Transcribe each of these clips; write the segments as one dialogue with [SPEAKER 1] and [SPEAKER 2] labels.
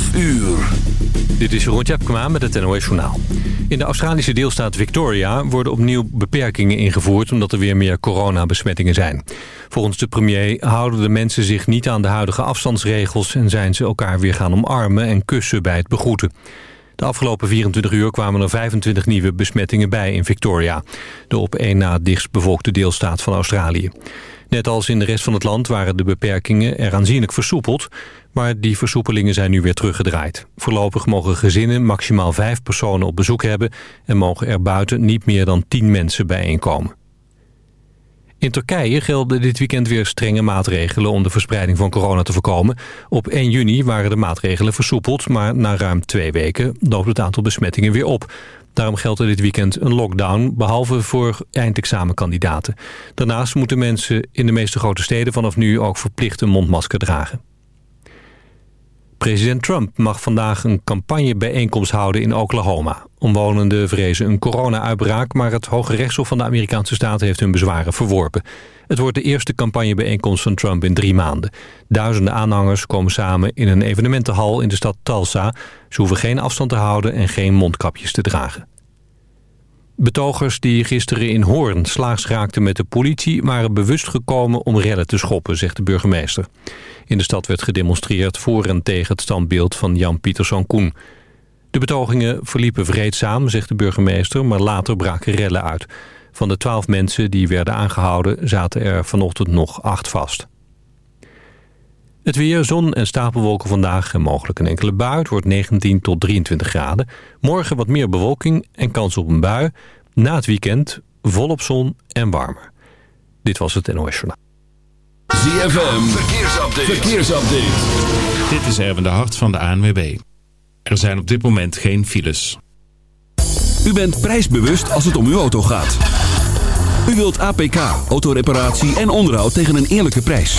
[SPEAKER 1] 12 uur.
[SPEAKER 2] Dit is Jeroen Tjepkema met het NOS Journaal. In de Australische deelstaat Victoria worden opnieuw beperkingen ingevoerd... omdat er weer meer coronabesmettingen zijn. Volgens de premier houden de mensen zich niet aan de huidige afstandsregels... en zijn ze elkaar weer gaan omarmen en kussen bij het begroeten. De afgelopen 24 uur kwamen er 25 nieuwe besmettingen bij in Victoria. De op één na dichtstbevolkte deelstaat van Australië. Net als in de rest van het land waren de beperkingen er aanzienlijk versoepeld... maar die versoepelingen zijn nu weer teruggedraaid. Voorlopig mogen gezinnen maximaal vijf personen op bezoek hebben... en mogen er buiten niet meer dan tien mensen bijeenkomen. In Turkije gelden dit weekend weer strenge maatregelen om de verspreiding van corona te voorkomen. Op 1 juni waren de maatregelen versoepeld, maar na ruim twee weken loopt het aantal besmettingen weer op. Daarom geldt er dit weekend een lockdown, behalve voor eindexamenkandidaten. Daarnaast moeten mensen in de meeste grote steden vanaf nu ook verplicht een mondmasker dragen. President Trump mag vandaag een campagnebijeenkomst houden in Oklahoma. Omwonenden vrezen een corona-uitbraak... maar het Hoge Rechtshof van de Amerikaanse staat heeft hun bezwaren verworpen. Het wordt de eerste campagnebijeenkomst van Trump in drie maanden. Duizenden aanhangers komen samen in een evenementenhal in de stad Tulsa. Ze hoeven geen afstand te houden en geen mondkapjes te dragen. Betogers die gisteren in Hoorn slaags raakten met de politie... waren bewust gekomen om rellen te schoppen, zegt de burgemeester. In de stad werd gedemonstreerd voor en tegen het standbeeld van Jan Pieterszoon Koen. De betogingen verliepen vreedzaam, zegt de burgemeester... maar later braken rellen uit. Van de twaalf mensen die werden aangehouden... zaten er vanochtend nog acht vast. Het weer, zon en stapelwolken vandaag en mogelijk een enkele bui. Het wordt 19 tot 23 graden. Morgen wat meer bewolking en kans op een bui. Na het weekend volop zon en warmer. Dit was het NOS Journaal.
[SPEAKER 1] ZFM, verkeersupdate. verkeersupdate.
[SPEAKER 3] Dit is Erwin de Hart van de ANWB. Er zijn op dit moment geen files.
[SPEAKER 1] U bent prijsbewust als het om uw auto gaat. U wilt APK, autoreparatie en onderhoud tegen een eerlijke prijs.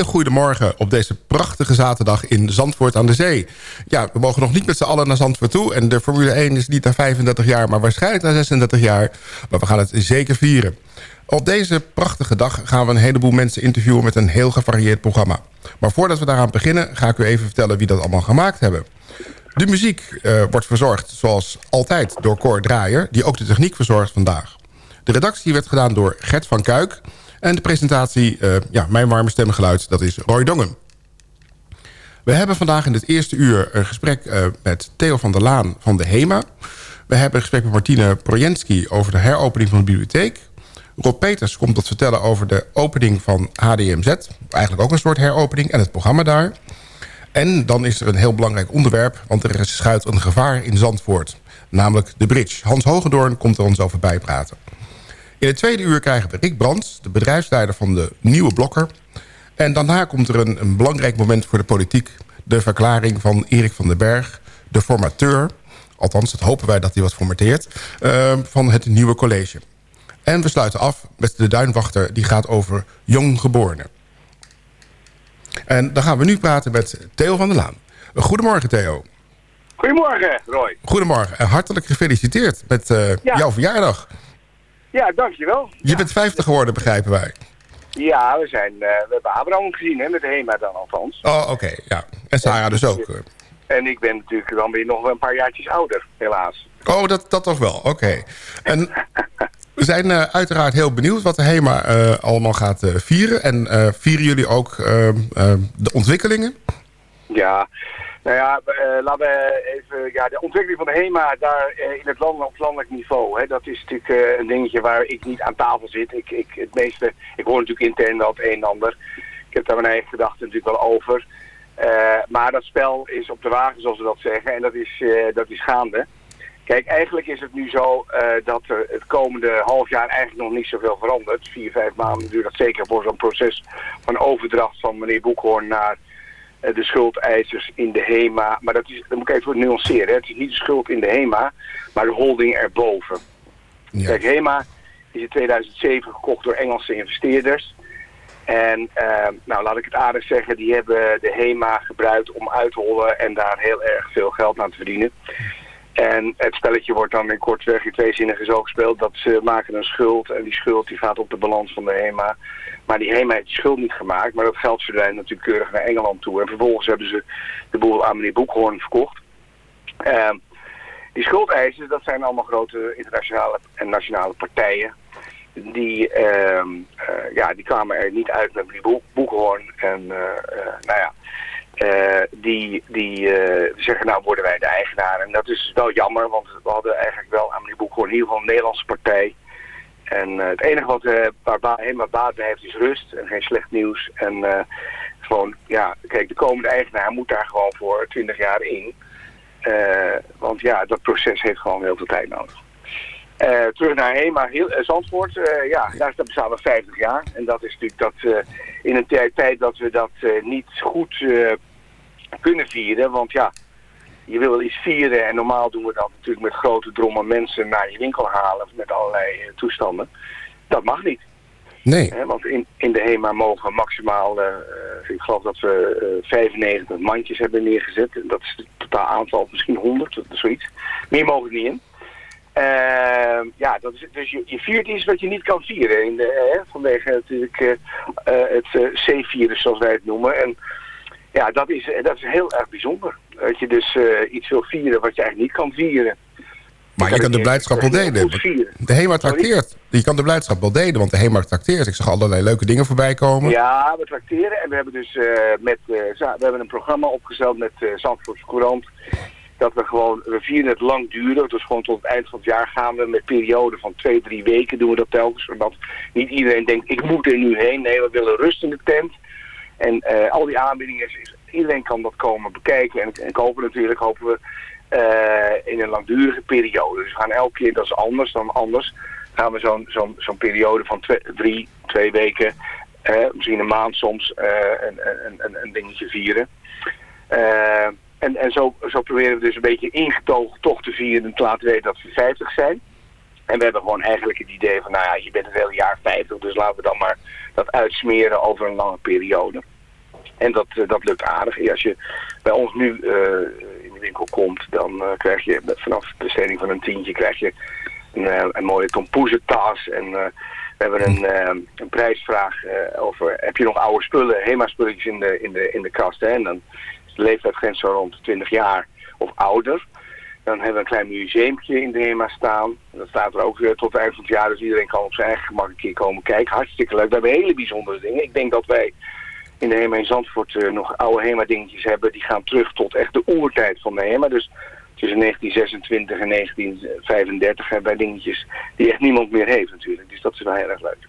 [SPEAKER 4] Hele goede morgen op deze prachtige zaterdag in Zandvoort aan de Zee. Ja, we mogen nog niet met z'n allen naar Zandvoort toe. En de Formule 1 is niet na 35 jaar, maar waarschijnlijk na 36 jaar. Maar we gaan het zeker vieren. Op deze prachtige dag gaan we een heleboel mensen interviewen... met een heel gevarieerd programma. Maar voordat we daaraan beginnen, ga ik u even vertellen wie dat allemaal gemaakt hebben. De muziek uh, wordt verzorgd, zoals altijd, door Cor Draaier... die ook de techniek verzorgt vandaag. De redactie werd gedaan door Gert van Kuik... En de presentatie, uh, ja, mijn warme stemgeluid, dat is Roy Dongen. We hebben vandaag in het eerste uur een gesprek uh, met Theo van der Laan van de HEMA. We hebben een gesprek met Martine Projensky over de heropening van de bibliotheek. Rob Peters komt wat vertellen over de opening van HDMZ. Eigenlijk ook een soort heropening en het programma daar. En dan is er een heel belangrijk onderwerp... want er schuilt een gevaar in Zandvoort. Namelijk de bridge. Hans Hogendoorn komt er ons over bijpraten. In het tweede uur krijgen we Rick Brands, de bedrijfsleider van de Nieuwe Blokker. En daarna komt er een, een belangrijk moment voor de politiek. De verklaring van Erik van den Berg, de formateur... althans, dat hopen wij dat hij wat formateert... Uh, van het nieuwe college. En we sluiten af met de duinwachter, die gaat over jonggeborenen. En dan gaan we nu praten met Theo van der Laan. Goedemorgen, Theo.
[SPEAKER 5] Goedemorgen, Roy.
[SPEAKER 4] Goedemorgen en hartelijk gefeliciteerd met uh, ja. jouw verjaardag.
[SPEAKER 5] Ja, dankjewel.
[SPEAKER 4] Je
[SPEAKER 5] ja.
[SPEAKER 4] bent 50 geworden, begrijpen wij.
[SPEAKER 5] Ja, we, zijn, uh, we hebben Abraham gezien, hè, met de HEMA dan althans.
[SPEAKER 4] Oh, oké, okay, ja. En Sarah dus ook.
[SPEAKER 5] En ik ben natuurlijk dan weer nog een paar jaartjes ouder, helaas.
[SPEAKER 4] Oh, dat, dat toch wel, oké. Okay. En we zijn uh, uiteraard heel benieuwd wat de HEMA uh, allemaal gaat vieren. En vieren jullie ook de ontwikkelingen?
[SPEAKER 5] Ja, nou ja, uh, laten we even, ja, de ontwikkeling van de HEMA daar uh, in het land, op landelijk niveau, hè, dat is natuurlijk uh, een dingetje waar ik niet aan tafel zit. Ik, ik, het meeste, ik hoor natuurlijk intern het een en ander. Ik heb daar mijn eigen gedachten natuurlijk wel over. maar dat spel is op de wagen, zoals we dat zeggen, en dat is, dat is gaande. Kijk, eigenlijk is het nu zo dat er het komende half jaar eigenlijk nog niet zoveel verandert. Vier, vijf maanden duurt dat zeker voor zo'n proces van overdracht van meneer Boekhoorn naar de schuldeisers in de HEMA. Maar dat, is, dat moet ik even nuanceren. Hè. Het is niet de schuld in de HEMA, maar de holding erboven. Ja. Kijk, HEMA is in 2007 gekocht door Engelse investeerders. En uh, nou, laat ik het aardig zeggen, die hebben de HEMA gebruikt om uit te hollen en daar heel erg veel geld aan te verdienen. En het spelletje wordt dan in kortweg in twee zinnen zo gespeeld dat ze maken een schuld en die schuld die gaat op de balans van de HEMA. Maar die HEMA heeft schuld niet gemaakt, maar dat geld verdwijnt natuurlijk keurig naar Engeland toe. En vervolgens hebben ze de boel aan meneer Boekhoorn verkocht. Uh, die schuldeisers, dat zijn allemaal grote internationale en nationale partijen. Die, uh, uh, ja, die kwamen er niet uit met meneer Boekhoorn. En nou ja, die, die zeggen nou worden wij de eigenaar. En dat is wel jammer, want we hadden eigenlijk wel aan meneer Boekhoorn in ieder geval een Nederlandse partij. En uh, het enige wat uh, waar helemaal baat bij heeft is rust en geen slecht nieuws. En gewoon, ja, kijk, de komende eigenaar moet daar gewoon voor 20 jaar in. want ja, dat proces heeft gewoon heel veel tijd nodig. terug naar HEMA, heel, Zandvoort, ja, daar bestaan we 50 jaar. En dat is natuurlijk dat in een tijd dat we dat niet goed kunnen vieren. Want ja, je wil wel iets vieren en normaal doen we dat natuurlijk met grote drommen mensen naar je winkel halen met allerlei uh, toestanden. Dat mag niet.
[SPEAKER 4] Nee.
[SPEAKER 5] He, want in, in de HEMA mogen maximaal, uh, ik geloof dat we uh, 95 mandjes hebben neergezet. Dat is het totaal aantal, misschien 100, zoiets. Meer mogen niet in. Uh, ja, dat is, dus je, je viert iets wat je niet kan vieren. In de, hè, vanwege natuurlijk het C-virus, zoals wij het noemen. En ja, dat is, dat is heel erg bijzonder. Dat je dus uh, iets wil vieren wat je eigenlijk niet kan vieren.
[SPEAKER 4] Maar je kan de blijdschap wel delen. De HEMA trakteert. Je kan de blijdschap wel delen, want de HEMA trakteert. Ik zag allerlei leuke dingen voorbij komen.
[SPEAKER 5] Ja, we trakteren. En we hebben dus uh, met, uh, we hebben een programma opgesteld met uh, Zandvoortse Courant. Dat we gewoon, we vieren het lang duren. Dus gewoon tot het eind van het jaar gaan we met perioden van twee, drie weken doen we dat telkens. Zodat niet iedereen denkt, ik moet er nu heen. Nee, we willen rust in de tent. En uh, al die aanbiedingen, is, iedereen kan dat komen bekijken. En, en ik hoop natuurlijk, hopen we, uh, in een langdurige periode. Dus we gaan elke keer, dat is anders dan anders, gaan we zo'n periode van drie, twee weken, uh, misschien een maand soms, een, een, een, dingetje vieren. en en zo, zo proberen we dus een beetje ingetogen toch te vieren en te laten weten dat we 50 zijn. En we hebben gewoon eigenlijk het idee van, nou ja, je bent het hele jaar 50, dus laten we dan maar dat uitsmeren over een lange periode. En dat, eh, dat lukt aardig. Als je bij ons nu eh, in de winkel komt, dan eh, krijg je vanaf de besteding van een tientje krijg je een, eh, een mooie. En we hebben een, een prijsvraag over, heb je nog oude spullen, HEMA-spulletjes in de, in, de, in de kast. Hè? En dan is de leeftijdsgrens zo rond de 20 jaar of ouder. Dan hebben we een klein museumpje in de HEMA staan. Dat staat er ook weer tot het eind van het jaar, dus iedereen kan op zijn eigen gemak een keer komen kijken. Hartstikke leuk. We hebben hele bijzondere dingen. Ik denk dat wij in de HEMA in Zandvoort eh, nog oude HEMA dingetjes hebben. Die gaan terug tot echt de oertijd van de HEMA. Dus tussen 1926 en 1935 hebben wij dingetjes die echt niemand meer heeft natuurlijk. Dus dat is wel heel erg leuk.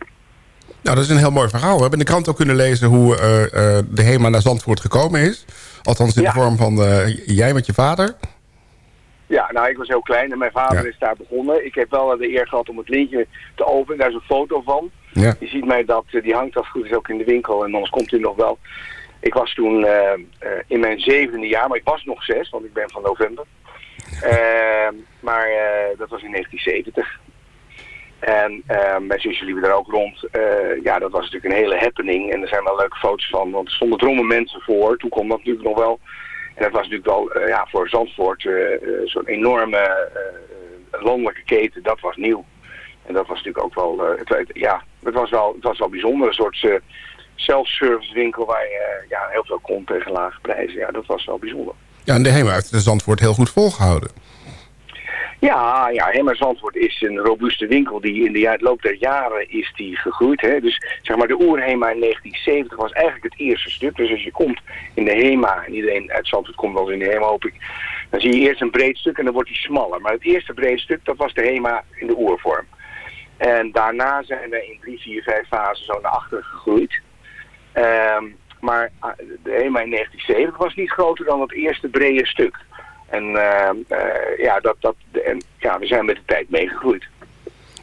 [SPEAKER 4] Nou, dat is een heel mooi verhaal. We hebben in de krant ook kunnen lezen hoe eh, eh, de HEMA naar Zandvoort gekomen is. Althans in
[SPEAKER 5] Ja.
[SPEAKER 4] de vorm van jij met je vader.
[SPEAKER 5] Ja, nou ik was heel klein en mijn vader
[SPEAKER 4] Ja.
[SPEAKER 5] is daar begonnen. Ik heb wel de eer gehad om het lintje te openen. Daar is een foto van.
[SPEAKER 4] Ja.
[SPEAKER 5] Je ziet mij dat, eh, die hangt als goed is ook in de winkel en anders komt hij nog wel. Ik was toen eh, eh, in mijn zevende jaar, maar ik was nog zes, want ik ben van november. Eh, maar dat was in 1970. En eh, mijn zusje liepen daar ook rond. Ja, dat was natuurlijk een hele happening. En er zijn wel leuke foto's van, want er stonden drommen mensen voor. Toen kwam dat natuurlijk nog wel. En dat was natuurlijk wel eh, ja, voor Zandvoort eh, eh, zo'n enorme landelijke keten. Dat was nieuw. En dat was natuurlijk ook wel, ja, het was wel, het was wel bijzonder. Een soort self-service winkel waar je ja, heel veel kon tegen lage prijzen. Ja, dat was wel bijzonder.
[SPEAKER 4] Ja, en de HEMA heeft de Zandvoort heel goed volgehouden.
[SPEAKER 5] Ja, ja, Zandvoort is een robuuste winkel die in de loop der jaren is die gegroeid. Hè? Dus zeg maar de oerhema in 1970 was eigenlijk het eerste stuk. Dus als je komt in de Hema, en iedereen uit Zandvoort komt wel in de Hema hoop ik, dan zie je eerst een breed stuk en dan wordt die smaller. Maar het eerste breed stuk, dat was de Hema in de oervorm. En daarna zijn we in drie, vier, vijf fasen zo naar achteren gegroeid. Ehm, maar ah, de HEMA in 1970 was niet groter dan het eerste brede stuk. En ehm, eh, ja, dat, dat, en, ja, we zijn met de tijd meegegroeid.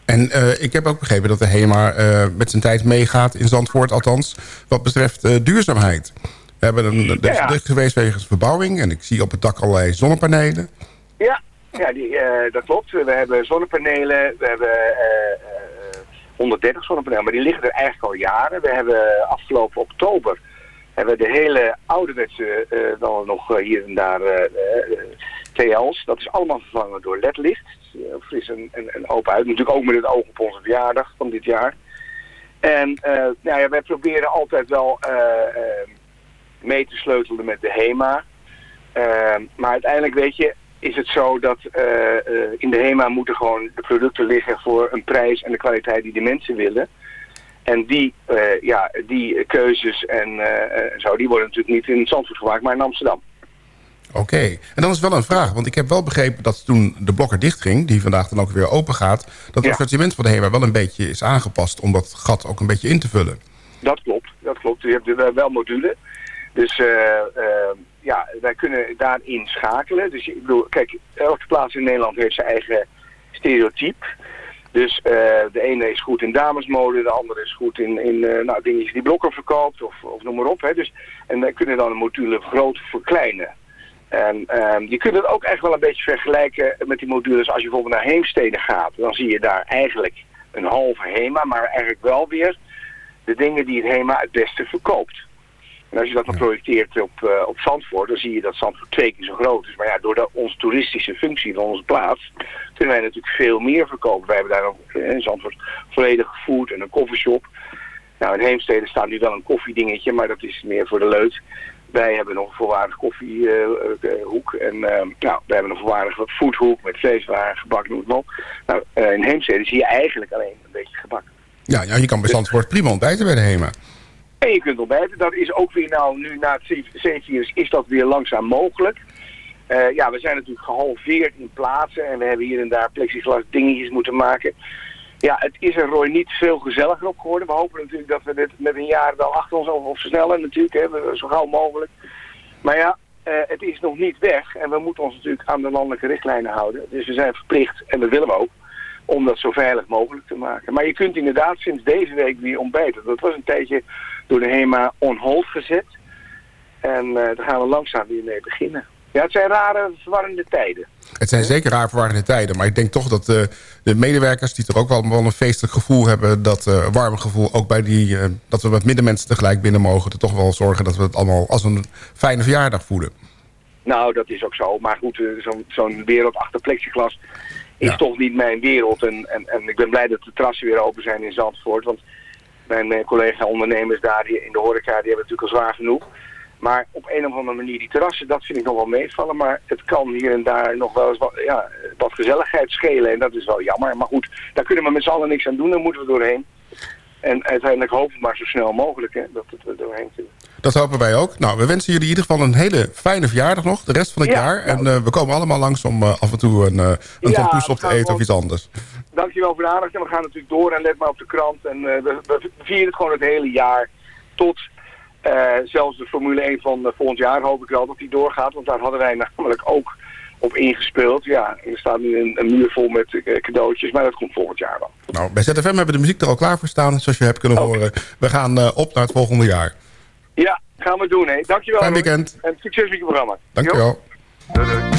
[SPEAKER 4] En eh, ik heb ook begrepen dat de HEMA eh, met zijn tijd meegaat in Zandvoort, althans wat betreft duurzaamheid. We hebben een er
[SPEAKER 5] Ja.
[SPEAKER 4] geweest wegens verbouwing en ik zie op het dak allerlei zonnepanelen.
[SPEAKER 5] Ja, ja die, dat klopt. We hebben zonnepanelen. We hebben eh, eh, 130 zonnepanelen, maar die liggen er eigenlijk al jaren. We hebben afgelopen oktober hebben de hele ouderwetse, eh dan nog eh, hier en daar eh, TL's. Dat is allemaal vervangen door ledlicht. Eh, Fris en, en, en open uit. Natuurlijk ook met het oog op onze verjaardag van dit jaar. En nou ja, wij proberen altijd wel mee te sleutelen met de HEMA. Maar uiteindelijk weet je, is het zo dat in de HEMA moeten gewoon de producten liggen voor een prijs en de kwaliteit die de mensen willen. En die, eh, ja, die keuzes en eh, eh, zo, die worden natuurlijk niet in Zandvoort gemaakt, maar in Amsterdam.
[SPEAKER 4] Oké, en dan is wel een vraag, want ik heb wel begrepen dat toen de blokker dichtging, die vandaag dan ook weer open gaat, dat het
[SPEAKER 5] Ja.
[SPEAKER 4] assortiment van de HEMA wel een beetje is aangepast om dat gat ook een beetje in te vullen.
[SPEAKER 5] Dat klopt, dat klopt. Je hebt er wel module. Dus ja, wij kunnen daarin schakelen. Dus ik bedoel, kijk, elke plaats in Nederland heeft zijn eigen stereotype. Dus eh, de ene is goed in damesmode, de andere is goed in, in eh, nou, dingetjes die blokker verkoopt of, of noem maar op. Hè. Dus, en wij kunnen dan een module of verkleinen. En ehm, je kunt het ook echt wel een beetje vergelijken met die modules als je bijvoorbeeld naar Heemstede gaat. Dan zie je daar eigenlijk een halve HEMA, maar eigenlijk wel weer de dingen die het HEMA het beste verkoopt. En als je dat dan projecteert op, eh, op Zandvoort, dan zie je dat Zandvoort twee keer zo groot is. Maar ja, door de, onze toeristische functie van onze plaats kunnen wij natuurlijk veel meer verkopen. Wij hebben daar ook eh, in Zandvoort volledig food en een koffieshop. Nou, in Heemstede staat nu wel een koffiedingetje, maar dat is meer voor de leut. Wij hebben nog een volwaardig koffiehoek. en nou, we hebben een volwaardige foodhoek met vleeswaren, gebak, noem het maar op. Nou, in Heemstede zie je eigenlijk alleen een beetje gebak.
[SPEAKER 4] Ja, ja je kan bij Zandvoort prima ontbijten bij de HEMA.
[SPEAKER 5] En je kunt ontbijten. Dat is ook weer nou, nu na het C-virus is dat weer langzaam mogelijk. Eh, ja, we zijn natuurlijk gehalveerd in plaatsen en we hebben hier en daar plexiglas dingetjes moeten maken. Ja, het is er Roy niet veel gezelliger op geworden. We hopen natuurlijk dat we dit met een jaar wel achter ons over of versnellen natuurlijk, hè, zo gauw mogelijk. Maar ja, eh, het is nog niet weg en we moeten ons natuurlijk aan de landelijke richtlijnen houden. Dus we zijn verplicht, en dat willen we ook, om dat zo veilig mogelijk te maken. Maar je kunt inderdaad sinds deze week weer ontbijten. Dat was een tijdje door de HEMA on hold gezet. En eh, daar gaan we langzaam weer mee beginnen. Ja, het zijn rare, verwarrende tijden.
[SPEAKER 4] Het zijn zeker raar verwarrende tijden. Maar ik denk toch dat eh, de medewerkers... die toch ook wel, wel een feestelijk gevoel hebben... dat uh, warme gevoel ook bij die... eh, dat we met middenmensen tegelijk binnen mogen... er toch wel zorgen dat we het allemaal als een fijne verjaardag voelen.
[SPEAKER 5] Nou, dat is ook zo. Maar goed, eh, zo'n zo'n wereld achter plexiglas is
[SPEAKER 4] Ja.
[SPEAKER 5] toch niet mijn wereld. En, en, en ik ben blij dat de terrassen weer open zijn in Zandvoort. Want mijn collega-ondernemers daar die in de horeca, die hebben het natuurlijk al zwaar genoeg. Maar op een of andere manier, die terrassen, dat vind ik nog wel meevallen. Maar het kan hier en daar nog wel eens wat, ja, wat gezelligheid schelen. En dat is wel jammer. Maar goed, daar kunnen we met z'n allen niks aan doen. Daar moeten we doorheen. En uiteindelijk hopen we maar zo snel mogelijk hè, dat het er doorheen kunnen.
[SPEAKER 4] Dat hopen wij ook. Nou, we wensen jullie in ieder geval een hele fijne verjaardag nog. De rest van het
[SPEAKER 5] Ja,
[SPEAKER 4] jaar. En eh, we komen allemaal langs om eh, af en toe een, eh een
[SPEAKER 5] Ja,
[SPEAKER 4] op te eten of iets anders.
[SPEAKER 5] Dankjewel voor de aandacht. En we gaan natuurlijk door en let maar op de krant. En we, we vieren het gewoon het hele jaar tot zelfs de Formule 1 van volgend jaar hoop ik wel dat die doorgaat. Want daar hadden wij namelijk ook op ingespeeld. Ja, er staat nu een, een muur vol met cadeautjes, maar dat komt volgend jaar wel.
[SPEAKER 4] Nou, bij ZFM hebben we de muziek er al klaar voor staan. Zoals je hebt kunnen horen. We gaan op naar het volgende jaar.
[SPEAKER 5] Ja, gaan we doen hè. Dankjewel.
[SPEAKER 4] Fijn weekend.
[SPEAKER 5] En succes met je programma.
[SPEAKER 4] Dankjewel.
[SPEAKER 5] Doei.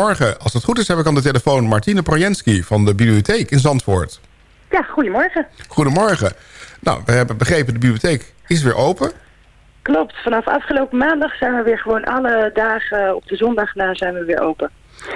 [SPEAKER 4] Goedemorgen. Als het goed is heb ik aan de telefoon Martine Projensky van de bibliotheek in Zandvoort.
[SPEAKER 6] Ja, goedemorgen.
[SPEAKER 4] Goedemorgen. Nou, we hebben begrepen, de bibliotheek is weer open.
[SPEAKER 6] Klopt, vanaf afgelopen maandag zijn we weer gewoon alle dagen op de zondag na zijn we weer open.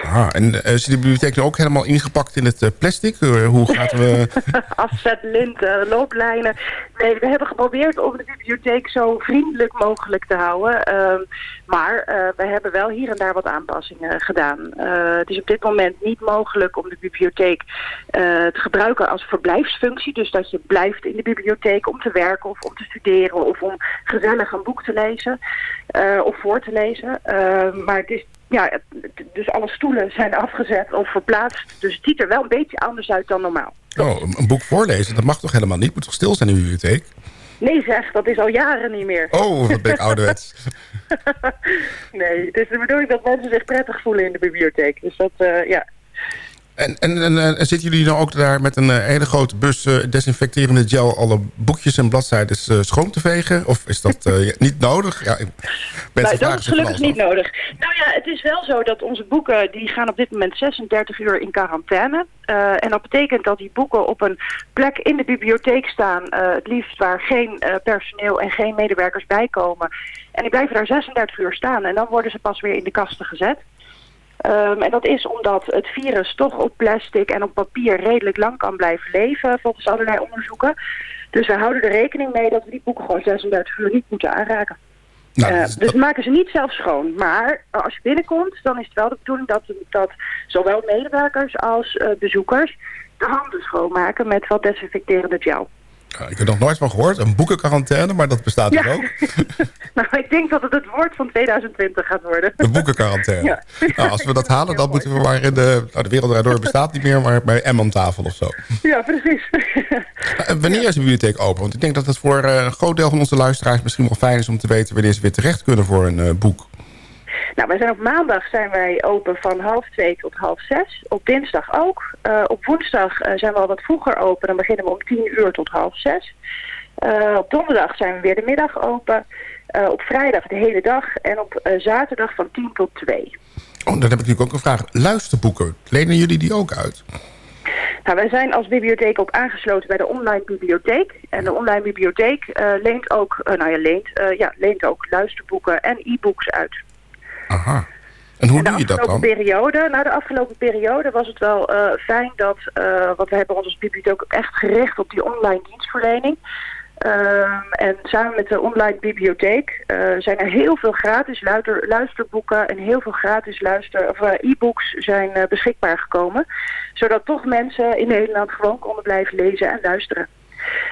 [SPEAKER 4] Ah, en eh, is de bibliotheek nu ook helemaal ingepakt in het eh, plastic? Eh, hoe gaat we...
[SPEAKER 6] Afzetlinten, looplijnen. Nee, we hebben geprobeerd om de bibliotheek zo vriendelijk mogelijk te houden. Ehm, maar we hebben wel hier en daar wat aanpassingen gedaan. Het is op dit moment niet mogelijk om de bibliotheek te gebruiken als verblijfsfunctie. Dus dat je blijft in de bibliotheek om te werken of om te studeren of om gezellig een boek te lezen of voor te lezen. Ehm, maar het is ja, dus alle stoelen zijn afgezet of verplaatst. Dus het ziet er wel een beetje anders uit dan normaal.
[SPEAKER 4] Oh, een- boek voorlezen, dat mag toch helemaal niet? Moet toch stil zijn in de bibliotheek?
[SPEAKER 6] Nee zeg, dat is al jaren niet meer.
[SPEAKER 4] Oh, wat ben ik ouderwets.
[SPEAKER 6] Nee, het is de bedoeling dat mensen zich prettig voelen in de bibliotheek. Dus dat, eh, ja.
[SPEAKER 4] En, en, en, eh, en zitten jullie nou ook daar met een eh, hele grote bus eh, desinfecterende gel... alle boekjes en bladzijden schoon te vegen? Of is dat niet nodig? Ja,
[SPEAKER 6] Nou, dat is gelukkig niet nodig. Nou ja, het is wel zo dat onze boeken, die gaan op dit moment 36 uur in quarantaine. En dat betekent dat die boeken op een plek in de bibliotheek staan, het liefst waar geen personeel en geen medewerkers bij komen. En die blijven daar 36 uur staan en dan worden ze pas weer in de kasten gezet. Ehm, en dat is omdat het virus toch op plastic en op papier redelijk lang kan blijven leven, volgens allerlei onderzoeken. Dus we houden er rekening mee dat we die boeken gewoon 36 uur niet moeten aanraken.
[SPEAKER 4] Nou,
[SPEAKER 6] Eh, dus we maken ze niet zelf schoon. Maar als je binnenkomt, dan is het wel de bedoeling dat, dat zowel medewerkers als eh, bezoekers de handen schoonmaken met wat desinfecterende gel.
[SPEAKER 4] Ja, ik heb er nog nooit van gehoord. Een boekenquarantaine, maar dat bestaat dus
[SPEAKER 6] Ja.
[SPEAKER 4] ook.
[SPEAKER 6] nou, ik denk dat het het woord van 2020 gaat worden.
[SPEAKER 4] De boekenquarantaine.
[SPEAKER 6] Ja.
[SPEAKER 4] Nou, als we dat halen, dan moeten we maar in de... Nou, de wereld Draait door bestaat niet meer, maar bij M aan tafel of zo.
[SPEAKER 6] ja, precies.
[SPEAKER 4] En wanneer is de bibliotheek open? Want ik denk dat het voor eh, een groot deel van onze luisteraars... misschien wel fijn is om te weten wanneer ze weer terecht kunnen voor een eh, boek.
[SPEAKER 6] Nou, wij zijn op maandag zijn wij open van half twee tot half zes. Op dinsdag ook. Eh, op woensdag eh, zijn we al wat vroeger open. Dan beginnen we om tien uur tot half zes. Eh, op donderdag zijn we weer de middag open. Op vrijdag de hele dag. En op zaterdag van 10 tot 2.
[SPEAKER 4] Oh, dan heb ik natuurlijk ook een vraag. Luisterboeken, lenen jullie die ook uit?
[SPEAKER 6] Nou, wij zijn als bibliotheek ook aangesloten bij de online bibliotheek. En de online bibliotheek leent ook, nou ja, leent, ja, leent ook luisterboeken en e-books uit.
[SPEAKER 4] Aha. En hoe
[SPEAKER 6] En
[SPEAKER 4] doe je dat
[SPEAKER 6] afgelopen
[SPEAKER 4] dan?
[SPEAKER 6] periode, nou de afgelopen periode was het wel eh, fijn dat, eh want we hebben ons als bibliotheek ook echt gericht op die online dienstverlening. Ehm, en samen met de online bibliotheek eh, zijn er heel veel gratis luister, luisterboeken en heel veel gratis luister, of, e-books zijn beschikbaar gekomen. Zodat toch mensen in Nederland gewoon konden blijven lezen en luisteren.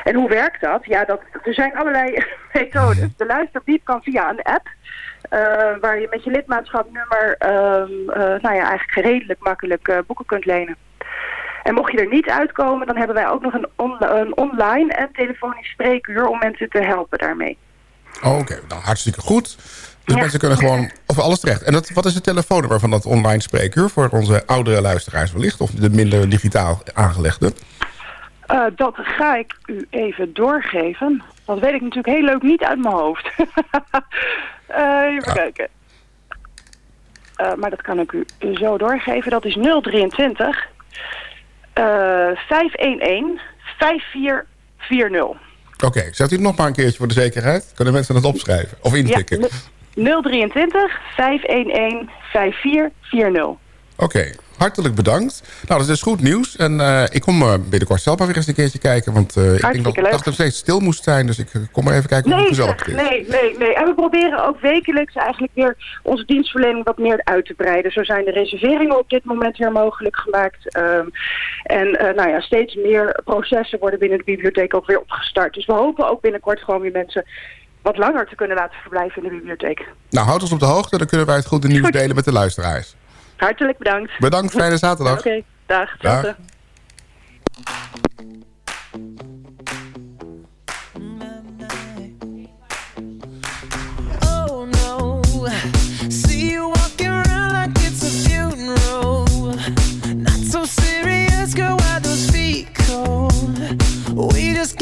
[SPEAKER 6] En hoe werkt dat? Ja, dat, er zijn allerlei methodes. De luisterbiep kan via een app. Eh, waar je met je lidmaatschapnummer ehm, eh, nou ja, eigenlijk redelijk makkelijk eh, boeken kunt lenen. En mocht je er niet uitkomen, dan hebben wij ook nog een, on- een online en telefonisch spreekuur om mensen te helpen daarmee.
[SPEAKER 4] Oh, Oké, nou hartstikke goed. Dus
[SPEAKER 6] Ja.
[SPEAKER 4] mensen kunnen gewoon over alles terecht. En dat, wat is het telefoonnummer van dat online spreekuur... voor onze oudere luisteraars wellicht? Of de minder digitaal aangelegde?
[SPEAKER 6] Eh, dat ga ik u even doorgeven. Dat weet ik natuurlijk heel leuk niet uit mijn hoofd. Eh, even kijken. Eh, maar dat kan ik u zo doorgeven. Dat is 023 eh 511 5440.
[SPEAKER 4] Oké, ik zet u het nog maar een keertje voor de zekerheid. Kunnen mensen het opschrijven? Of intikken?
[SPEAKER 6] Ja, 023 511 5440.
[SPEAKER 4] Oké, hartelijk bedankt. Nou, dat is goed nieuws. En eh, ik kom eh, binnenkort zelf maar weer eens een keertje kijken. Want eh, ik denk dat
[SPEAKER 6] leuk.
[SPEAKER 4] dacht dat het steeds stil moest zijn. Dus ik kom maar even kijken hoe
[SPEAKER 6] Nee, zeg,
[SPEAKER 4] het is.
[SPEAKER 6] nee, nee, nee. En we proberen ook wekelijks eigenlijk weer onze dienstverlening wat meer uit te breiden. Zo zijn de reserveringen op dit moment weer mogelijk gemaakt. Ehm, en nou ja, steeds meer processen worden binnen de bibliotheek ook weer opgestart. Dus we hopen ook binnenkort gewoon weer mensen wat langer te kunnen laten verblijven in de bibliotheek.
[SPEAKER 4] Nou, houd ons op de hoogte. Dan kunnen wij het goede nieuws
[SPEAKER 6] Goed.
[SPEAKER 4] delen met de luisteraars.
[SPEAKER 6] Hartelijk bedankt.
[SPEAKER 4] Bedankt, fijne zaterdag.
[SPEAKER 6] Oké, dag.
[SPEAKER 4] Dag.
[SPEAKER 7] Oh no, see you walking around like it's a funeral. Not so serious, girl. Why those feet cold? We just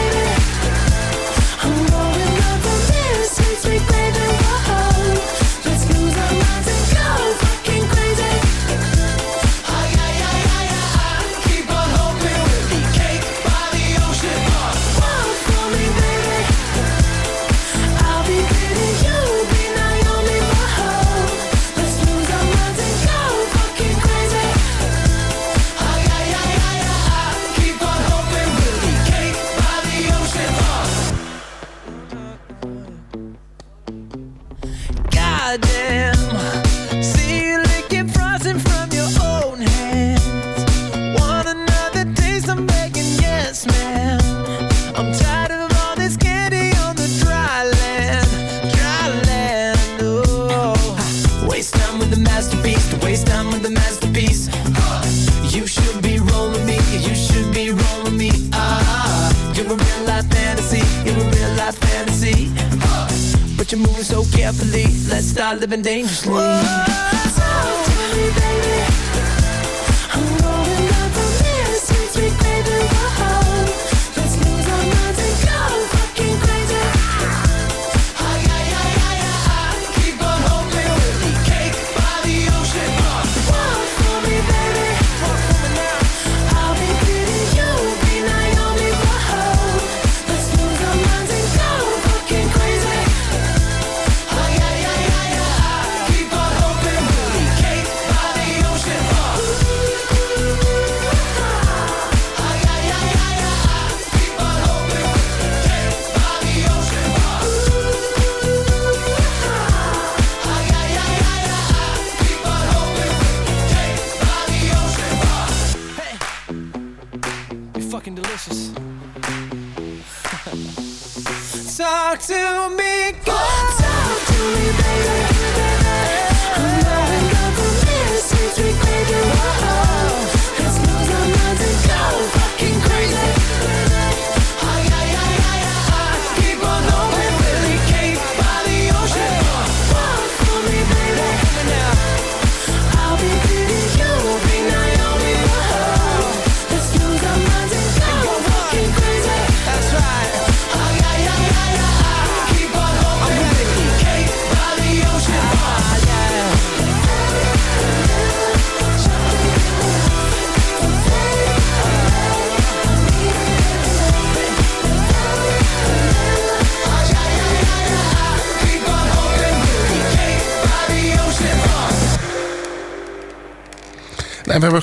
[SPEAKER 7] been dangerously.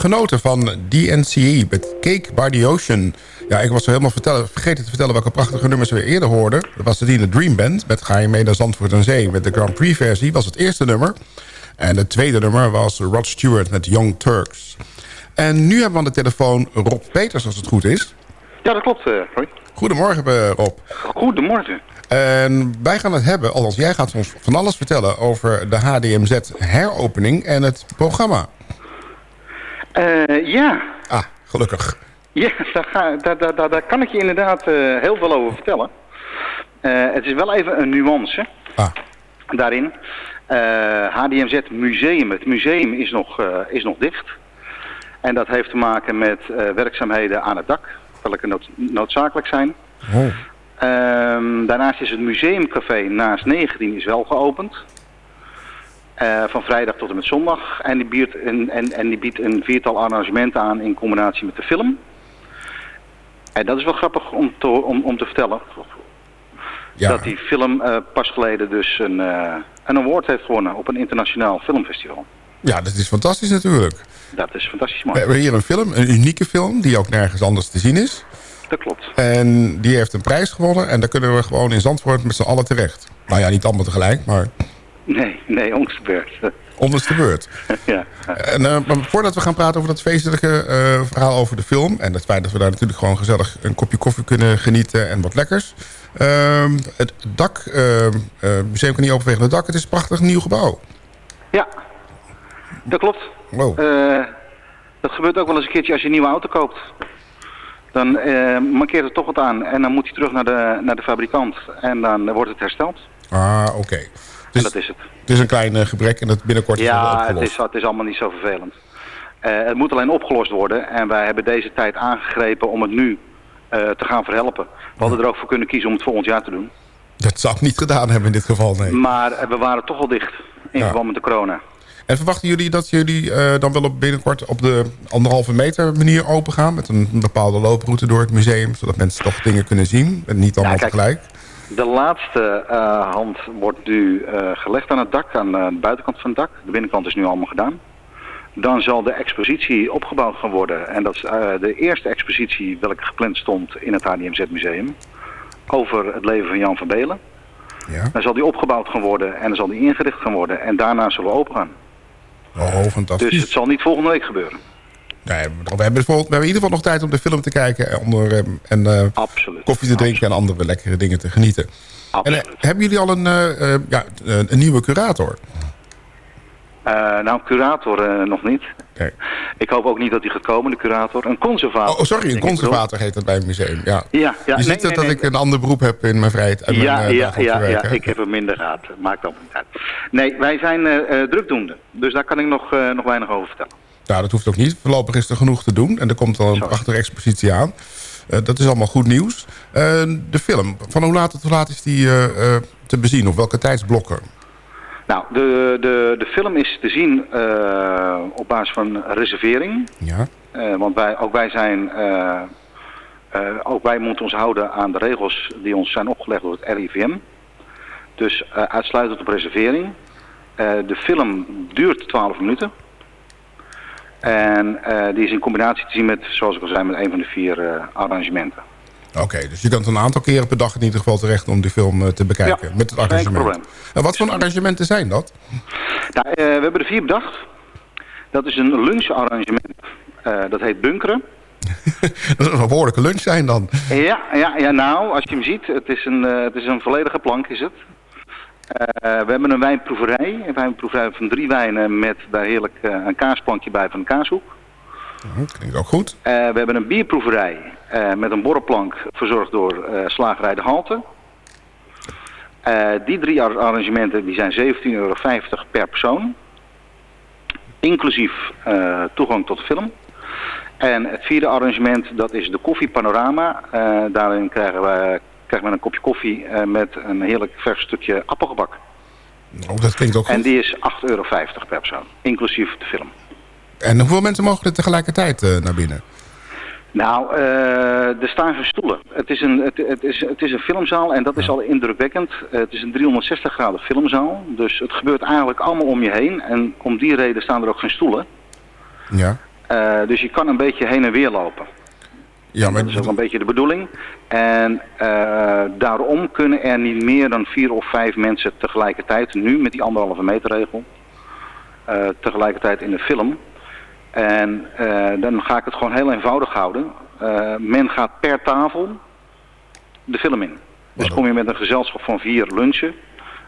[SPEAKER 4] Hebben genoten van DNCE met Cake by the Ocean. Ja, ik was zo helemaal vertellen, vergeten te vertellen welke prachtige nummers we eerder hoorden. Dat was de Dream Band met Ga je mee naar Zandvoort en Zee. Met de Grand Prix versie was het eerste nummer. En het tweede nummer was Rod Stewart met Young Turks. En nu hebben we aan de telefoon Rob Peters, als het goed is.
[SPEAKER 8] Ja, dat klopt, eh, Roy.
[SPEAKER 4] Goedemorgen, eh, Rob.
[SPEAKER 8] Goedemorgen.
[SPEAKER 4] En wij gaan het hebben, althans jij gaat ons van alles vertellen... over de HDMZ heropening en het programma.
[SPEAKER 8] Eh, ja.
[SPEAKER 4] Ah, gelukkig.
[SPEAKER 8] Ja, daar, ga, daar, daar, daar, daar kan ik je inderdaad eh, heel veel over vertellen. Eh, het is wel even een nuance
[SPEAKER 4] Ah.
[SPEAKER 8] daarin. HDMZ Museum. Het museum is nog, is nog dicht. En dat heeft te maken met werkzaamheden aan het dak. Welke nood- noodzakelijk zijn.
[SPEAKER 4] Oh.
[SPEAKER 8] Ehm, daarnaast is het museumcafé naast 19 is wel geopend. Eh, van vrijdag tot en met zondag. En die, biedt een, en, en die biedt een viertal arrangementen aan in combinatie met de film. En dat is wel grappig om te, om, om te vertellen.
[SPEAKER 4] Ja.
[SPEAKER 8] Dat die film eh, pas geleden dus een, eh, een award heeft gewonnen op een internationaal filmfestival.
[SPEAKER 4] Ja, dat is fantastisch natuurlijk.
[SPEAKER 8] Dat is fantastisch
[SPEAKER 4] We
[SPEAKER 8] mooi.
[SPEAKER 4] hebben hier een film, een unieke film... die ook nergens anders te zien is.
[SPEAKER 8] Dat klopt.
[SPEAKER 4] En die heeft een prijs gewonnen. En daar kunnen we gewoon in Zandvoort met z'n allen terecht. Nou ja, niet allemaal tegelijk, maar
[SPEAKER 8] Nee, nee, de beurt.
[SPEAKER 4] om de beurt.
[SPEAKER 8] ja.
[SPEAKER 4] En, eh, maar voordat we gaan praten over dat feestelijke eh, verhaal over de film... en het feit dat we daar natuurlijk gewoon gezellig een kopje koffie kunnen genieten en wat lekkers... Ehm, het dak, ehm, eh, het museum kan niet open vanwege het dak. Het is een prachtig nieuw gebouw.
[SPEAKER 8] Ja, dat klopt.
[SPEAKER 4] Wow.
[SPEAKER 8] Dat gebeurt ook wel eens een keertje als je een nieuwe auto koopt. Dan markeert het toch wat aan en dan moet hij terug naar de, naar de fabrikant. En dan wordt het hersteld.
[SPEAKER 4] Ah, oké. Dus
[SPEAKER 8] dat is het.
[SPEAKER 4] het is een klein eh, gebrek en dat binnenkort is
[SPEAKER 8] Ja, het
[SPEAKER 4] opgelost.
[SPEAKER 8] is, het is allemaal niet zo vervelend. Eh, het moet alleen opgelost worden en wij hebben deze tijd aangegrepen om het nu eh, te gaan verhelpen. We hadden er ook voor kunnen kiezen om het volgend jaar te doen.
[SPEAKER 4] Dat zou ik niet gedaan hebben in dit geval, nee.
[SPEAKER 8] Maar we waren toch al dicht in
[SPEAKER 4] Ja.
[SPEAKER 8] verband met de corona.
[SPEAKER 4] En verwachten jullie dat jullie dan wel op binnenkort op de anderhalve meter manier open gaan? Met een bepaalde looproute door het museum, zodat mensen toch dingen kunnen zien en niet allemaal
[SPEAKER 8] kijk,
[SPEAKER 4] tegelijk?
[SPEAKER 8] De laatste eh, hand wordt nu eh, gelegd aan het dak, aan eh, de buitenkant van het dak. De binnenkant is nu allemaal gedaan. Dan zal de expositie opgebouwd gaan worden. En dat is de eerste expositie welke gepland stond in het HDMZ Museum. Over het leven van Jan van Belen.
[SPEAKER 4] Ja.
[SPEAKER 8] Dan zal die opgebouwd gaan worden en dan zal die ingericht gaan worden. En daarna zullen we open gaan.
[SPEAKER 4] Oh, fantastisch.
[SPEAKER 8] Dus het zal niet volgende week gebeuren.
[SPEAKER 4] Nee, we hebben, bijvoorbeeld- we hebben in ieder geval nog tijd om de film te kijken en, onder, eh, en eh,
[SPEAKER 8] Absoluut.
[SPEAKER 4] koffie te drinken en andere lekkere dingen te genieten. En eh, hebben jullie al een, eh, ja, een een nieuwe curator?
[SPEAKER 8] Nou, curator nog niet. Ik hoop ook niet dat die gaat komen, de curator. Een conservator.
[SPEAKER 4] Oh, sorry, een conservator heet dat bij het museum. Ja.
[SPEAKER 8] Ja, ja,
[SPEAKER 4] je
[SPEAKER 8] nee,
[SPEAKER 4] ziet
[SPEAKER 8] nee,
[SPEAKER 4] dat
[SPEAKER 8] nee.
[SPEAKER 4] ik een ander beroep heb in mijn vrijheid. en
[SPEAKER 8] Ja,
[SPEAKER 4] mijn,
[SPEAKER 8] ja, ja,
[SPEAKER 4] werk,
[SPEAKER 8] ja, ik heb hem minder gehad. Maakt ook niet uit. Nee, wij zijn drukdoende. Dus daar kan ik nog, nog weinig over vertellen.
[SPEAKER 4] Nou, dat hoeft ook niet. Voorlopig is er genoeg te doen. En er komt al een prachtige expositie aan. Eh, dat is allemaal goed nieuws. Eh, de film, van hoe laat tot hoe laat is die eh, te bezien? Of welke tijdsblokken?
[SPEAKER 8] Nou, de, de, de film is te zien op basis van reservering.
[SPEAKER 4] Ja.
[SPEAKER 8] Want wij, ook wij zijn... ook wij moeten ons houden aan de regels die ons zijn opgelegd door het RIVM. Dus uitsluitend op reservering. De film duurt 12 minuten. En eh, die is in combinatie te zien met, zoals ik al zei, met een van de vier eh, arrangementen.
[SPEAKER 4] Oké, dus je kan een aantal keren per dag in ieder geval terecht om die film eh, te bekijken.
[SPEAKER 8] Ja,
[SPEAKER 4] met het
[SPEAKER 8] geen
[SPEAKER 4] arrangement.
[SPEAKER 8] probleem.
[SPEAKER 4] En wat voor arrangementen zijn dat?
[SPEAKER 8] Nou, we hebben er vier bedacht. Dat is een luncharrangement. Dat heet Bunkeren.
[SPEAKER 4] Dat is een behoorlijke lunch zijn dan.
[SPEAKER 8] Ja, ja, ja, nou, als je hem ziet, het is een, het is een volledige plank, is het. Eh, we hebben een wijnproeverij, een wijnproeverij van drie wijnen met daar heerlijk eh, een kaasplankje bij van de kaashoek.
[SPEAKER 4] Klinkt ook goed.
[SPEAKER 8] Eh, we hebben een bierproeverij met een borrelplank verzorgd door Slagerij de Halte. Die drie ar- arrangementen die zijn 17,50 euro per persoon. Inclusief toegang tot film. En het vierde arrangement, dat is de koffie panorama. Eh, daarin krijgen we, krijgen we een kopje koffie eh, met een heerlijk vers stukje appelgebak.
[SPEAKER 4] Oh, dat klinkt ook goed.
[SPEAKER 8] En die is 8,50 euro per persoon, inclusief de film.
[SPEAKER 4] En hoeveel mensen mogen er tegelijkertijd eh, naar binnen?
[SPEAKER 8] Nou, eh, er staan geen stoelen. Het is, een, het, het, is, het is een filmzaal en dat is al indrukwekkend. Het is een 360 graden filmzaal. Dus het gebeurt eigenlijk allemaal om je heen. En om die reden staan er ook geen stoelen.
[SPEAKER 4] Ja.
[SPEAKER 8] Dus je kan een beetje heen en weer lopen.
[SPEAKER 4] Ja, maar
[SPEAKER 8] Dat is ook een beetje de bedoeling. En eh, daarom kunnen er niet meer dan vier of vijf mensen tegelijkertijd, nu met die anderhalve meter regel, eh, tegelijkertijd in de film. En eh, dan ga ik het gewoon heel eenvoudig houden. Men gaat per tafel de film in. Dus kom je met een gezelschap van vier lunchen,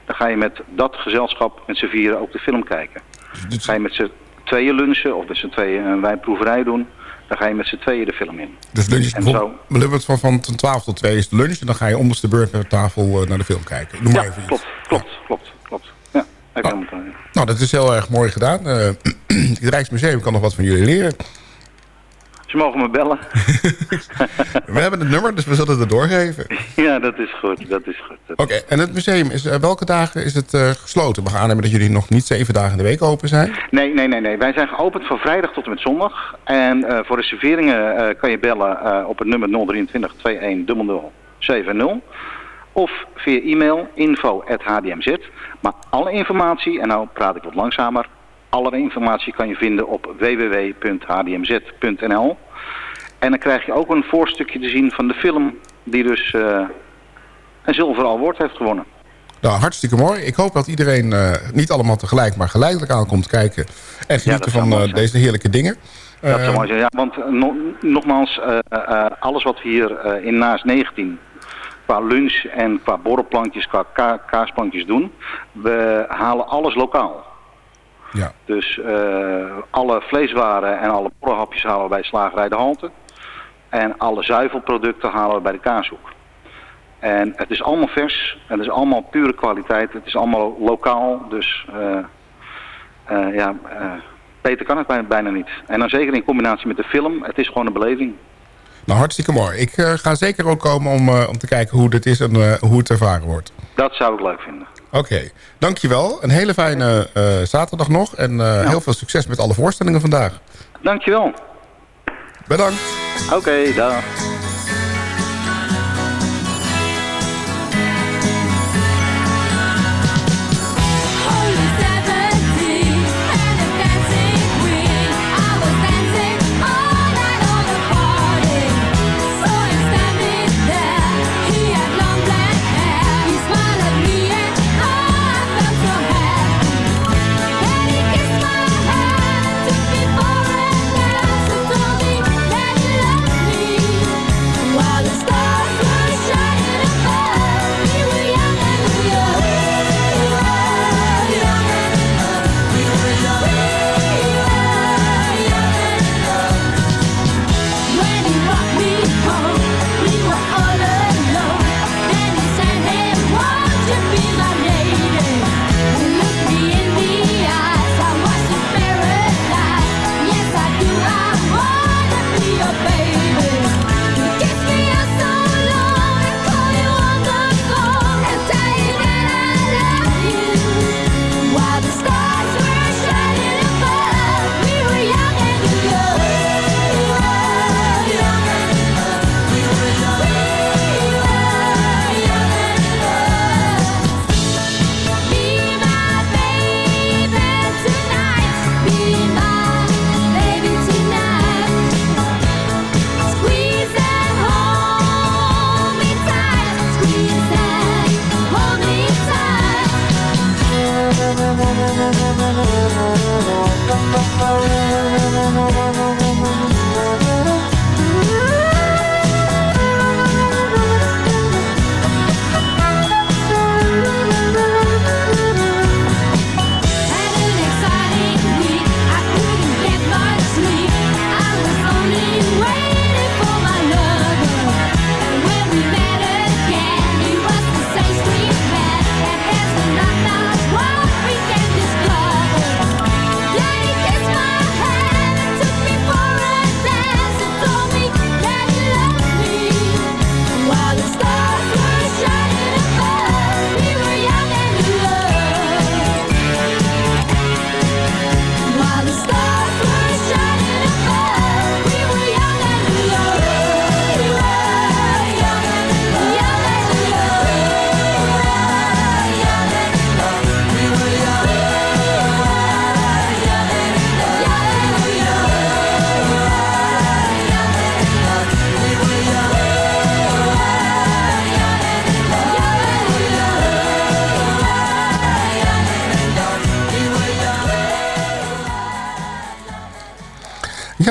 [SPEAKER 8] dan ga je met dat gezelschap, met z'n vieren, ook de film kijken. Ga je met z'n tweeën lunchen of met z'n tweeën een wijnproeverij doen, dan ga je met z'n tweeën de film in.
[SPEAKER 4] Dus lunch is bijvoorbeeld van, van 12 tot 2 is de lunch. En dan ga je onderste beurt per tafel eh, naar de film kijken. Noem maar even iets.
[SPEAKER 8] Klopt, klopt, klopt, klopt. Ja, je helemaal gelijk.
[SPEAKER 4] Nou, dat is heel erg mooi gedaan. Eh, het Rijksmuseum kan nog wat van jullie leren.
[SPEAKER 8] Ze mogen me bellen.
[SPEAKER 4] We hebben het nummer, dus we zullen het doorgeven.
[SPEAKER 8] ja, dat is goed, dat is goed.
[SPEAKER 4] Oké, en het museum, is, eh, welke dagen is het eh, gesloten? We gaan aannemen dat jullie nog niet zeven dagen in de week open zijn.
[SPEAKER 8] Nee, nee, nee, nee. Wij zijn geopend van vrijdag tot en met zondag. En eh, voor reserveringen kan je bellen op het nummer 023 21 70. Of via e-mail info.hdmz. Maar alle informatie, en nou praat ik wat langzamer. Alle informatie kan je vinden op www.hdmz.nl. En dan krijg je ook een voorstukje te zien van de film die dus eh, een zilveren award heeft gewonnen.
[SPEAKER 4] Nou, hartstikke mooi. Ik hoop dat iedereen eh, niet allemaal tegelijk, maar geleidelijk aankomt kijken. En genieten van eh, deze heerlijke dingen.
[SPEAKER 8] Dat zou mooi zijn, ja. Want no- nogmaals, alles wat we hier in Naast 19 qua lunch en qua borrelplankjes, qua ka kaasplankjes doen, we halen alles lokaal.
[SPEAKER 4] Ja.
[SPEAKER 8] Dus eh, alle vleeswaren en alle borrelhapjes halen we bij Slagerij de Halte.
[SPEAKER 9] En alle zuivelproducten halen we bij de kaashoek. En het is allemaal vers, het is allemaal pure kwaliteit, het is allemaal lokaal. Dus eh, eh, ja, eh, beter kan het bijna, niet. En dan zeker in combinatie met de film, het is gewoon een beleving.
[SPEAKER 4] Nou, hartstikke mooi. Ik ga zeker ook komen om, om te kijken hoe dit is en hoe het ervaren wordt.
[SPEAKER 9] Dat zou ik leuk vinden.
[SPEAKER 4] Oké, dankjewel. Een hele fijne eh, zaterdag nog. En eh, heel veel succes met alle voorstellingen vandaag.
[SPEAKER 9] Dankjewel.
[SPEAKER 4] Bedankt.
[SPEAKER 9] Oké, dag.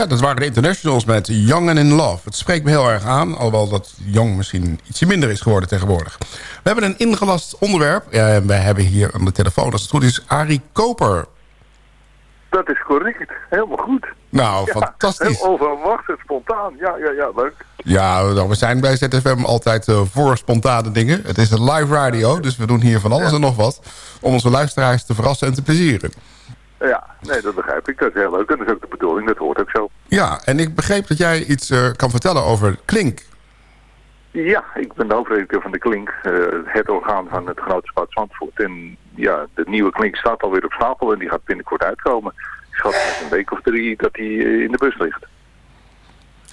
[SPEAKER 4] Dat waren de internationals met Young and in Love. Het spreekt me heel erg aan, alhoewel dat Young misschien ietsje minder is geworden tegenwoordig. We hebben een ingelast onderwerp. Ja, en wij hebben hier aan de telefoon, als het goed is, Arie Koper.
[SPEAKER 10] Dat is correct. Helemaal goed.
[SPEAKER 4] Nou,
[SPEAKER 10] Ja,
[SPEAKER 4] fantastisch.
[SPEAKER 10] Heel onverwacht en spontaan. Ja, ja, ja, leuk.
[SPEAKER 4] Ja, nou, we zijn bij ZFM altijd eh, voor spontane dingen. Het is een live radio, dus we doen hier van alles en nog wat... om onze luisteraars te verrassen en te plezieren.
[SPEAKER 10] Ja, nee, dat begrijp ik. Dat is heel leuk. En dat is ook de bedoeling. Dat hoort ook zo.
[SPEAKER 4] Ja, en ik begreep dat jij iets eh, kan vertellen over Klink.
[SPEAKER 10] Ja, ik ben de hoofdredacteur van de Klink. eh, het orgaan van het Genootschap Zandvoort. En ja, de nieuwe Klink staat alweer op stapel. En die gaat binnenkort uitkomen. Ik schat met een week of drie dat die eh, in de bus ligt.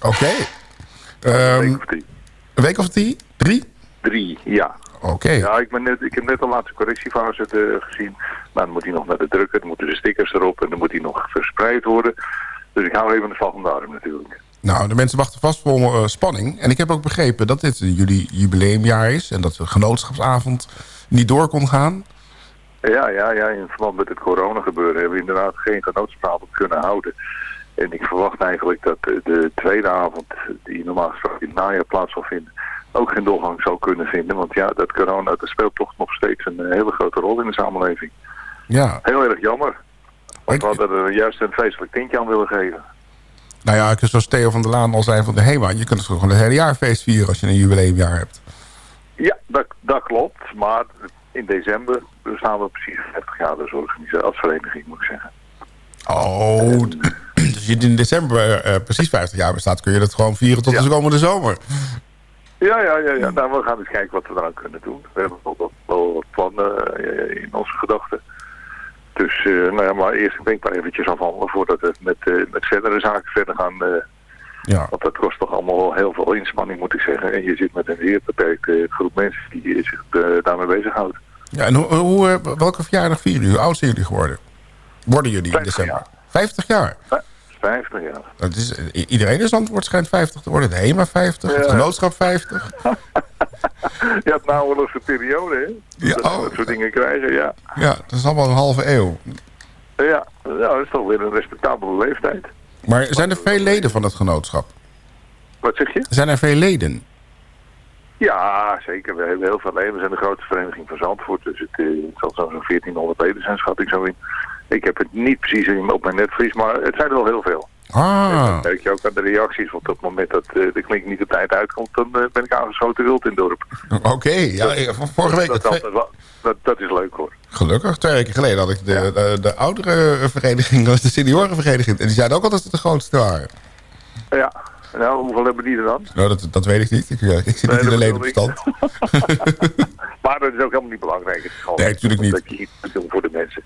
[SPEAKER 4] Oké. Ehm, een week of drie? Drie?
[SPEAKER 10] Drie, ja.
[SPEAKER 4] Oké.
[SPEAKER 10] Ja, ik, ben net, ik heb net de laatste correctiefase eh, gezien. Maar dan moet hij nog naar de drukker, dan moeten de stickers erop en dan moet hij nog verspreid worden. Dus ik hou even de slag om de arm natuurlijk.
[SPEAKER 4] Nou, de mensen wachten vast vol eh, spanning. En ik heb ook begrepen dat dit jullie jubileumjaar is... en dat de genootschapsavond niet door kon gaan.
[SPEAKER 10] Ja, ja, ja, in verband met het corona gebeuren hebben we inderdaad geen genootschapsavond kunnen houden. En ik verwacht eigenlijk dat de, de tweede avond, die normaal gesproken in het najaar plaats zal vinden, ook geen doorgang zou kunnen vinden. Want ja, dat corona dat speelt toch nog steeds een hele grote rol in de samenleving.
[SPEAKER 4] Ja.
[SPEAKER 10] Heel erg jammer. Want we hadden er juist een feestelijk tintje aan willen geven.
[SPEAKER 4] Nou ja, zoals Theo van der Laan al zei van de HEMA... je kunt het gewoon het hele jaar feest vieren als je een jubileumjaar hebt.
[SPEAKER 10] Ja, dat, dat klopt. Maar in december staan we precies 50 jaar als organisatie, als vereniging, moet ik zeggen.
[SPEAKER 4] Oh, dus je in december eh, precies 50 jaar bestaat... kun je dat gewoon vieren tot de komende zomer.
[SPEAKER 10] Ja, ja, ja, ja. Nou, we gaan eens kijken wat we eraan kunnen doen. We hebben wel wel wat plannen eh, in onze gedachten. Dus, eh, nou ja, maar eerst denk ik maar eventjes afhandelen voordat we met, eh, met verdere zaken verder gaan.
[SPEAKER 4] Ja.
[SPEAKER 10] Want dat kost toch allemaal wel heel veel inspanning, moet ik zeggen. En je zit met een zeer beperkte groep mensen die zich daarmee bezighoudt.
[SPEAKER 4] Ja, en hoe, hoe, welke verjaardag vieren jullie? Hoe oud zijn jullie geworden? Worden jullie in
[SPEAKER 10] 50
[SPEAKER 4] december? 50 jaar?
[SPEAKER 10] 50 jaar.
[SPEAKER 4] Dat is, iedereen in Zandvoort schijnt 50 te worden. De HEMA 50, het
[SPEAKER 10] Ja.
[SPEAKER 4] genootschap 50.
[SPEAKER 10] Je hebt nou wel eens een periode, hè?
[SPEAKER 4] Ja,
[SPEAKER 10] dat
[SPEAKER 4] oh.
[SPEAKER 10] dat soort dingen krijgen, ja.
[SPEAKER 4] Ja, dat is allemaal een halve eeuw.
[SPEAKER 10] Ja, nou, dat is toch weer een respectabele leeftijd.
[SPEAKER 4] Maar zijn er veel leden van het genootschap?
[SPEAKER 10] Wat zeg je?
[SPEAKER 4] Zijn er veel leden?
[SPEAKER 10] Ja, zeker. We hebben heel veel leden. We zijn de grootste vereniging van Zandvoort. Dus het, eh, het zal zo'n 1400 leden zijn, schat ik zo in. Ik heb het niet precies op mijn netvlies, maar het zijn er wel heel veel.
[SPEAKER 4] Ah,
[SPEAKER 10] Dat merk je ook aan de reacties. Want op het moment dat eh, de klink niet op tijd uitkomt, dan eh, ben ik aangeschoten wild in het dorp.
[SPEAKER 4] oké. Ja, van vorige week...
[SPEAKER 10] Dat, altijd dat, dat is leuk hoor.
[SPEAKER 4] Gelukkig, twee weken geleden had ik de, de, de oudere vereniging, dat was de seniorenvereniging. En die zeiden ook al dat ze de grootste waren.
[SPEAKER 10] Ja, nou, hoeveel hebben die er dan?
[SPEAKER 4] Nou, dat, dat weet ik niet. Ik, eh, ik zit
[SPEAKER 10] Nee,
[SPEAKER 4] niet in de ledenbestand.
[SPEAKER 10] Maar dat is ook helemaal niet belangrijk. Het is gewoon
[SPEAKER 4] Nee, natuurlijk niet.
[SPEAKER 10] Dat je iets voor de mensen.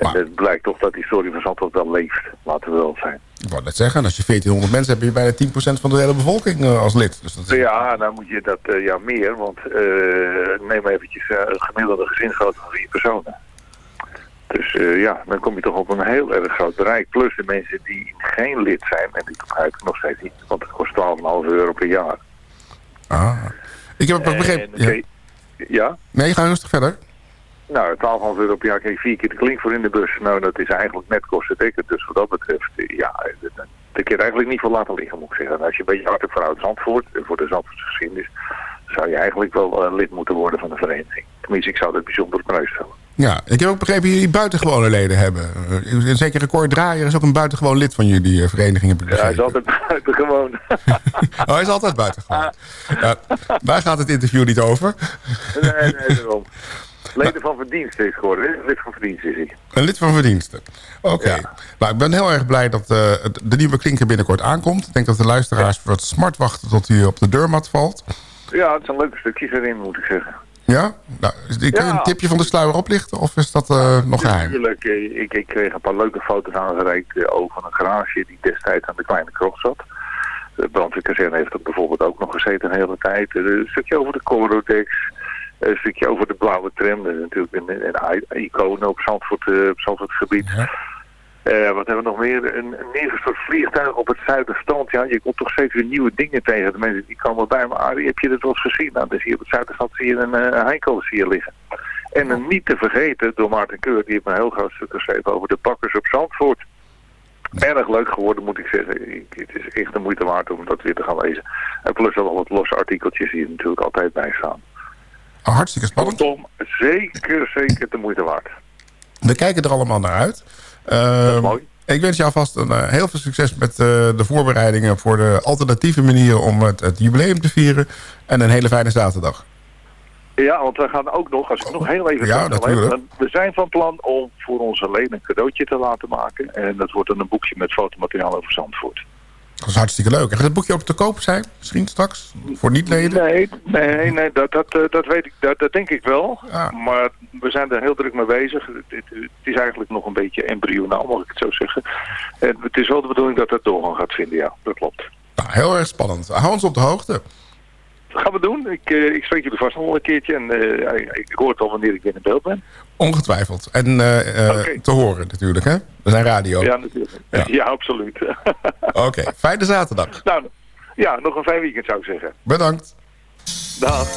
[SPEAKER 10] En het blijkt toch dat die story van Zandvoort wel leeft. Laten we wel zijn.
[SPEAKER 4] Ik wou net zeggen, als je 1400 mensen hebt, heb je bijna 10% van de hele bevolking eh, als lid. Dus dat is...
[SPEAKER 10] Ja, nou moet je dat eh, ja meer, want eh, neem eventjes een gemiddelde gezinsgrootte van vier personen. Dus ja, dan kom je toch op een heel erg groot bereik. Plus de mensen die geen lid zijn, en die ik nog steeds niet, want het kost 12,5 euro per jaar.
[SPEAKER 4] Ah. Ik heb het begrepen. Ja? Nee, ga rustig verder.
[SPEAKER 10] Nou, 12,5 euro per jaar je vier keer de klink voor in de bus. Nou, dat is eigenlijk net kostendekkend. Dus wat dat betreft, eh, ja, dat dat kun je eigenlijk niet voor laten liggen, moet ik zeggen. En als je een beetje hard hebt voor Oud-Zandvoort, en voor de Zandvoortse geschiedenis, zou je eigenlijk wel eh, lid moeten worden van de vereniging. Tenminste, ik zou dat bijzonder op prijs stellen.
[SPEAKER 4] Ja, ik heb ook begrepen dat jullie buitengewone leden hebben. Een zekere Cor Draaier is ook een buitengewoon lid van jullie eh, vereniging, heb ik
[SPEAKER 10] Ja, hij is altijd buiten gewoon.
[SPEAKER 4] Oh, hij is altijd buitengewoon. Ja, daar gaat het interview niet over.
[SPEAKER 10] nee, nee, daarom. Leden van verdiensten is geworden. Lid van verdiensten is hij.
[SPEAKER 4] Een lid van verdiensten. Oké. Nou, ik ben heel erg blij dat eh, de nieuwe klinker binnenkort aankomt. Ik denk dat de luisteraars wat smart wachten tot hij op de deurmat valt.
[SPEAKER 10] Ja, het zijn leuke stukjes erin, moet ik zeggen.
[SPEAKER 4] Ja? Nou, is- kun je
[SPEAKER 10] Ja.
[SPEAKER 4] een tipje van de sluier oplichten of is dat eh, nog geheim?
[SPEAKER 10] Natuurlijk, ik, ik kreeg een paar leuke foto's aangereikt eh, over een garage die destijds aan de kleine krocht zat. De brandweerkazerne heeft er bijvoorbeeld ook nog gezeten een hele tijd. Een stukje over de Corodex. Een stukje over de blauwe tram. Dat is natuurlijk een, een, een icoon op Zandvoort, eh, op Zandvoort gebied. Eh, wat hebben we nog meer? Een, een neergestort vliegtuig op het Zuiderstrand. Ja, je komt toch steeds weer nieuwe dingen tegen. De mensen die komen bij me. Arie, heb je dit wel eens gezien? Nou, dus hier op het Zuiderstrand zie je een uh, Heinkel zie je liggen. En een niet te vergeten door Maarten Keur. Die heeft een heel groot stuk geschreven over de bakkers op Zandvoort. Erg leuk geworden, moet ik zeggen. Ik, het is echt de moeite waard om dat weer te gaan lezen. En plus al wat losse artikeltjes die er natuurlijk altijd bij staan.
[SPEAKER 4] Hartstikke spannend.
[SPEAKER 10] Kortom, zeker, zeker de moeite waard.
[SPEAKER 4] We kijken er allemaal naar uit. Uh,
[SPEAKER 10] mooi.
[SPEAKER 4] Ik wens jou vast een, uh, heel veel succes met uh, de voorbereidingen... voor de alternatieve manieren om het, het, jubileum te vieren. En een hele fijne zaterdag.
[SPEAKER 10] Ja, want we gaan ook nog, als ik nog heel even...
[SPEAKER 4] Ja.
[SPEAKER 10] Even, we zijn van plan om voor onze leden een cadeautje te laten maken. En dat wordt dan een boekje met fotomateriaal over Zandvoort.
[SPEAKER 4] Dat is hartstikke leuk. Gaat het boekje ook te koop zijn? Misschien straks? Voor niet-leden?
[SPEAKER 10] Nee, nee, nee dat, dat, dat weet ik, dat, dat denk ik wel.
[SPEAKER 4] Ja.
[SPEAKER 10] Maar we zijn er heel druk mee bezig. Het, het, het, is eigenlijk nog een beetje embryonaal, mag ik het zo zeggen. En het is wel de bedoeling dat het doorgang gaat vinden, ja. Dat klopt.
[SPEAKER 4] Nou, heel erg spannend. Hou ons op de hoogte.
[SPEAKER 10] Dat gaan we doen. Ik, uh, ik spreek jullie vast nog een keertje. En uh, ik, ik hoor het al wanneer ik weer in beeld ben.
[SPEAKER 4] Ongetwijfeld. En uh, okay. te horen natuurlijk, hè? We zijn radio.
[SPEAKER 10] Ja, natuurlijk. Ja, ja absoluut.
[SPEAKER 4] Oké, okay. fijne zaterdag.
[SPEAKER 10] Nou, ja, nog een fijn weekend zou ik zeggen.
[SPEAKER 4] Bedankt.
[SPEAKER 10] Dag.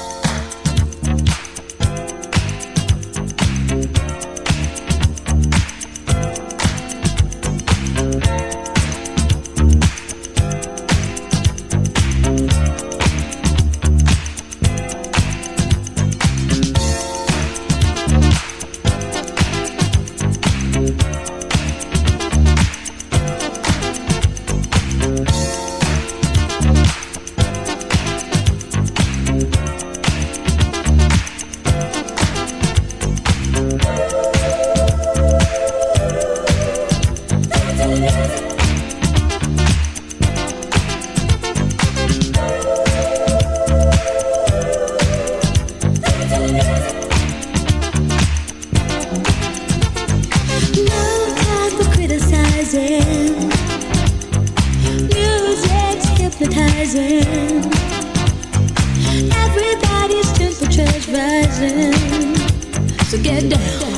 [SPEAKER 11] Get down.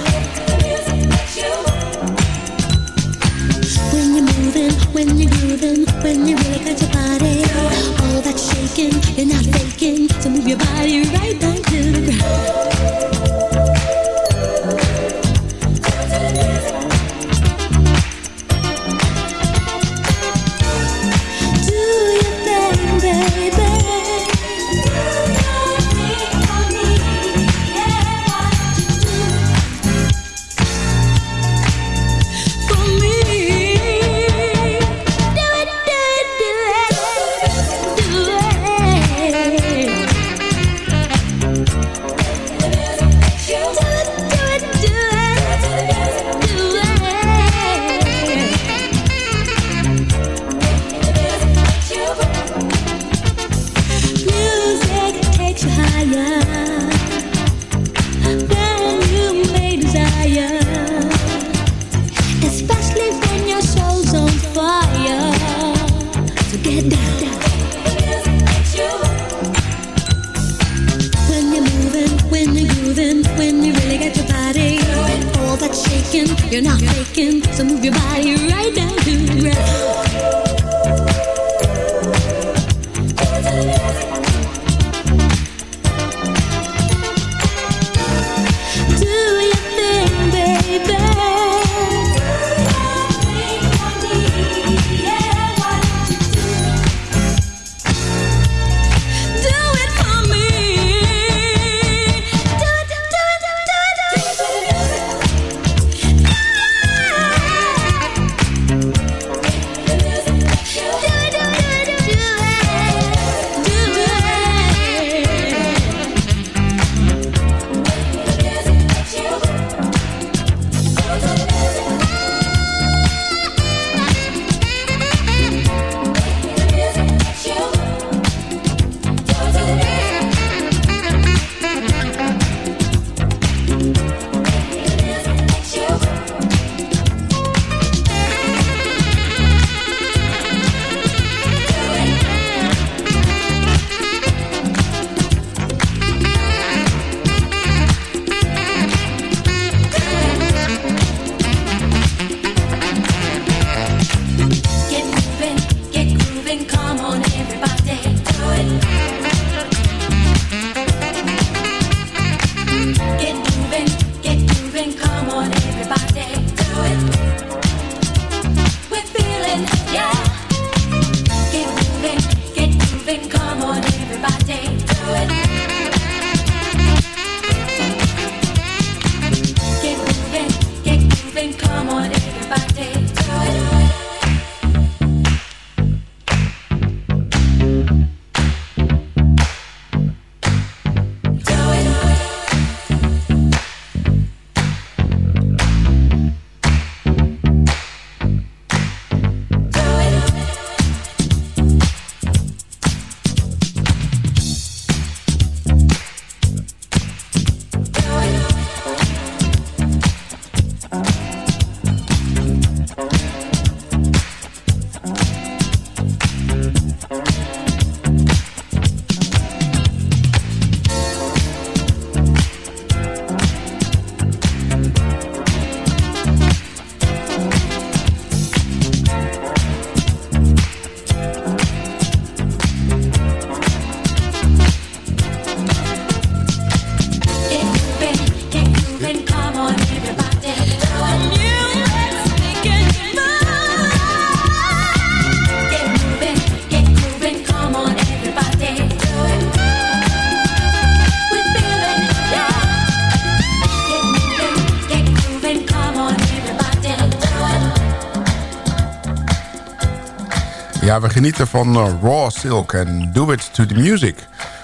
[SPEAKER 4] Ja, we genieten van eh, Raw Silk en Do It To The Music.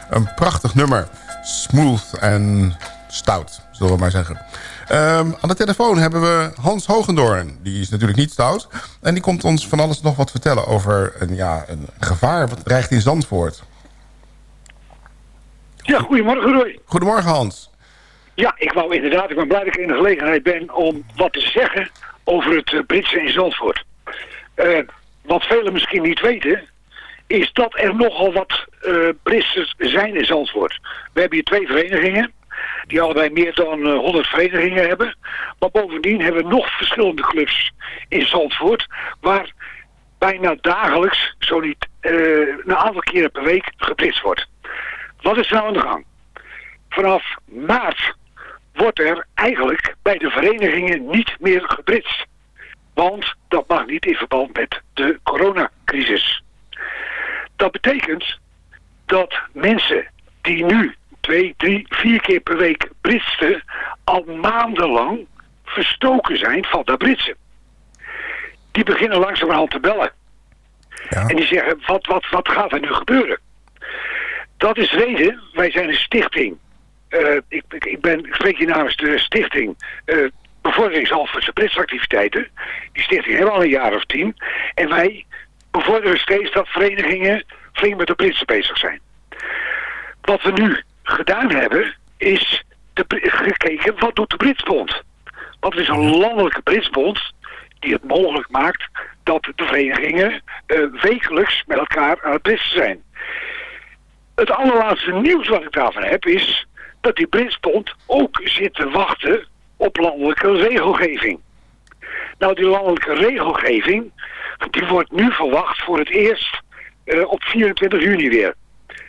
[SPEAKER 4] Een prachtig nummer. Smooth en stout, zullen we maar zeggen. Ehm, aan de telefoon hebben we Hans Hogendoorn. Die is natuurlijk niet stout. En die komt ons van alles nog wat vertellen over een, ja, een gevaar wat dreigt in Zandvoort.
[SPEAKER 12] Ja, goedemorgen Roy.
[SPEAKER 4] Goedemorgen Hans.
[SPEAKER 12] Ja, ik wou inderdaad, ik ben blij dat ik in de gelegenheid ben om wat te zeggen over het eh, Britse in Zandvoort. Eh, wat velen misschien niet weten, is dat er nogal wat eh Britsers zijn in Zandvoort. We hebben hier twee verenigingen, die allebei meer dan eh, 100 verenigingen hebben. Maar bovendien hebben we nog verschillende clubs in Zandvoort, waar bijna dagelijks, zo niet eh, een aantal keren per week, gebritst wordt. Wat is nou aan de gang? Vanaf maart wordt er eigenlijk bij de verenigingen niet meer gebritst. Want dat mag niet in verband met de coronacrisis. Dat betekent dat mensen die nu twee, drie, vier keer per week britsten... al maandenlang verstoken zijn van dat britsen. Die beginnen langzamerhand te bellen. En die zeggen, wat, wat, wat gaat er nu gebeuren? Dat is reden, wij zijn een stichting. Eh, ik, ik, ik ben, ik spreek hier namens de stichting eh Bevordering Zalvoortse Britsactiviteiten. Die stichting hebben al een jaar of tien. En wij bevorderen steeds dat verenigingen flink met de Britsen bezig zijn. Wat we nu gedaan hebben, is gekeken wat doet de Britsbond. Het is een landelijke Britsbond die het mogelijk maakt dat de verenigingen eh, wekelijks met elkaar aan het britsen zijn. Het allerlaatste nieuws wat ik daarvan heb is dat die Britsbond ook zit te wachten op landelijke regelgeving. Nou, die landelijke regelgeving, die wordt nu verwacht voor het eerst eh, op 24 juni weer.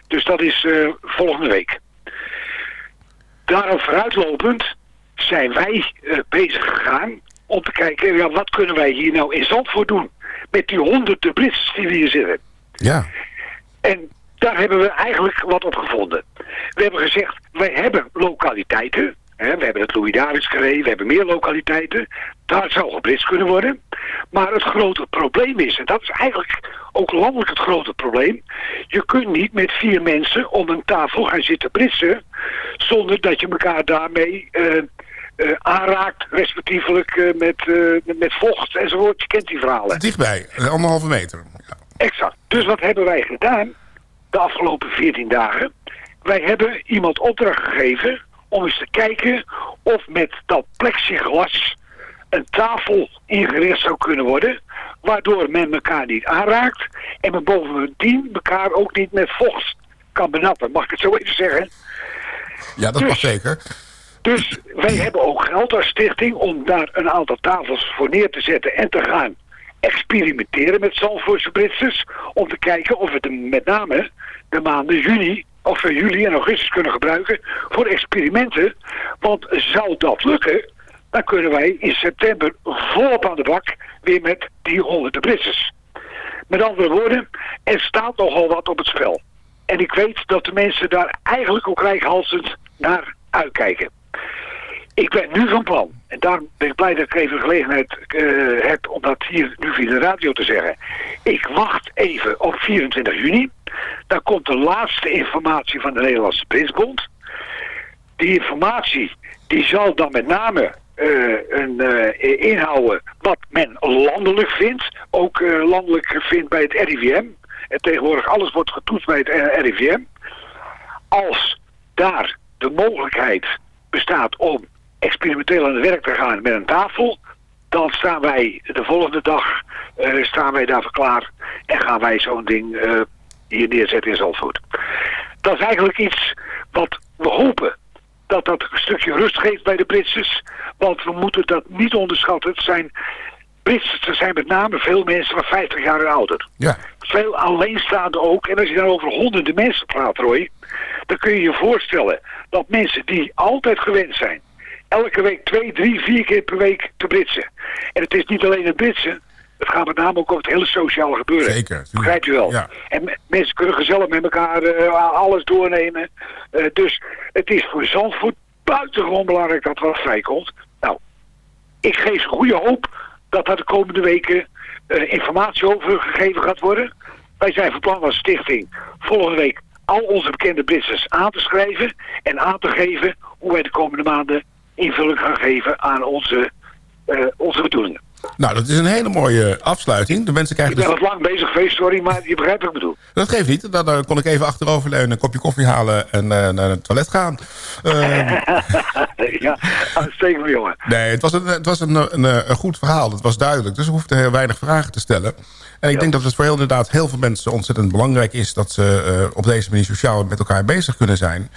[SPEAKER 12] Dus dat is eh, volgende week. Daarop vooruitlopend zijn wij eh, bezig gegaan om te kijken, ja, wat kunnen wij hier nou in Zandvoort doen? Met die honderden Brits die we hier zitten.
[SPEAKER 4] Ja.
[SPEAKER 12] En daar hebben we eigenlijk wat op gevonden. We hebben gezegd, wij hebben lokaliteiten. We hebben het Louis Carré, we hebben meer lokaliteiten. Daar zou geblitst kunnen worden. Maar het grote probleem is, en dat is eigenlijk ook landelijk het grote probleem. Je kunt niet met vier mensen om een tafel gaan zitten britsen. Zonder dat je elkaar daarmee eh, eh, aanraakt, respectievelijk eh, met, met vocht enzovoort. Je kent die verhalen.
[SPEAKER 4] Dichtbij, anderhalve meter.
[SPEAKER 12] Exact. Dus wat hebben wij gedaan de afgelopen 14 dagen? Wij hebben iemand opdracht gegeven om eens te kijken of met dat plexiglas een tafel ingericht zou kunnen worden, waardoor men elkaar niet aanraakt en men bovendien elkaar ook niet met vocht kan benappen. Mag ik het zo even zeggen?
[SPEAKER 4] Ja, dat mag zeker.
[SPEAKER 12] Dus wij hebben ook geld als stichting om daar een aantal tafels voor neer te zetten en te gaan experimenteren met Zandvoortse Britsers. Om te kijken of de, met name de maanden juni of eh, juli en augustus kunnen gebruiken voor experimenten. Want zou dat lukken, dan kunnen wij in september volop aan de bak weer met die honderden Britsers. Met andere woorden, er staat nogal wat op het spel. En ik weet dat de mensen daar eigenlijk ook rijkhalsend naar uitkijken. Ik ben nu van plan, en daarom ben ik blij dat ik even gelegenheid eh, heb om dat hier nu via de radio te zeggen. Ik wacht even op 24 juni. Dan komt de laatste informatie van de Nederlandse Prinsbond. Die informatie die zal dan met name eh, een, eh, inhouden wat men landelijk vindt. Ook landelijk vindt bij het RIVM. En tegenwoordig alles wordt getoetst bij het RIVM. Als daar de mogelijkheid bestaat om experimenteel aan het werk te gaan met een tafel, dan staan wij de volgende dag eh, staan wij daarvoor klaar en gaan wij zo'n ding eh, hier neerzetten in Zandvoort. Dat is eigenlijk iets wat we hopen dat dat een stukje rust geeft bij de Britsers, want we moeten dat niet onderschatten. Het zijn Britsers, er zijn met name veel mensen van 50 jaar en ouder.
[SPEAKER 4] Ja.
[SPEAKER 12] Veel alleenstaande ook. En als je dan over honderden mensen praat, Roy, dan kun je je voorstellen dat mensen die altijd gewend zijn, elke week twee, drie, vier keer per week te britsen. En het is niet alleen het britsen, het gaat met name ook over het hele sociale gebeuren.
[SPEAKER 4] Zeker.
[SPEAKER 12] Begrijp je wel?
[SPEAKER 4] Ja.
[SPEAKER 12] En me- mensen kunnen gezellig met elkaar eh, alles doornemen. Eh, dus het is voor Zandvoort buitengewoon belangrijk dat er wat vrijkomt. Nou, ik geef goede hoop dat daar de komende weken eh, informatie over gegeven gaat worden. Wij zijn van plan als stichting volgende week al onze bekende Britsers aan te schrijven en aan te geven hoe wij de komende maanden invulling gaan geven aan onze, eh, onze bedoelingen.
[SPEAKER 4] Nou, dat is een hele mooie afsluiting. De mensen
[SPEAKER 12] Ik
[SPEAKER 4] krijgen
[SPEAKER 12] ben
[SPEAKER 4] dus...
[SPEAKER 12] wat lang bezig geweest, sorry, maar je begrijpt wat ik bedoel.
[SPEAKER 4] Dat geeft niet. Dan, dan kon ik even achteroverleunen, een kopje koffie halen en eh, naar het toilet gaan. Eh,
[SPEAKER 12] ja, uitstekend jongen.
[SPEAKER 4] nee, het was, een, het was een, een, een goed verhaal. Het was duidelijk. Dus we hoefden heel weinig vragen te stellen. En ik denk dat het voor heel, inderdaad heel veel mensen ontzettend belangrijk is... dat ze eh, op deze manier sociaal met elkaar bezig kunnen zijn.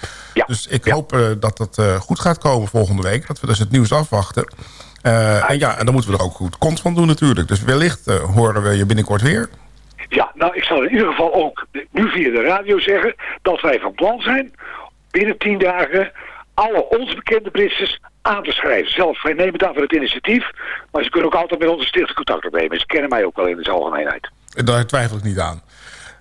[SPEAKER 4] Dus ik hoop eh, dat dat eh, goed gaat komen volgende week. Dat we dus het nieuws afwachten. Eh, en ja, en dan moeten we er ook goed kont van doen natuurlijk. Dus wellicht eh, horen we je binnenkort weer.
[SPEAKER 12] Ja, nou, ik zal in ieder geval ook nu via de radio zeggen dat wij van plan zijn binnen tien dagen alle ons bekende Britsers aan te schrijven. Zelf, wij nemen daarvoor het initiatief, maar ze kunnen ook altijd met onze stichting contact opnemen. Ze kennen mij ook wel in de algemeenheid.
[SPEAKER 4] Daar twijfel ik niet aan.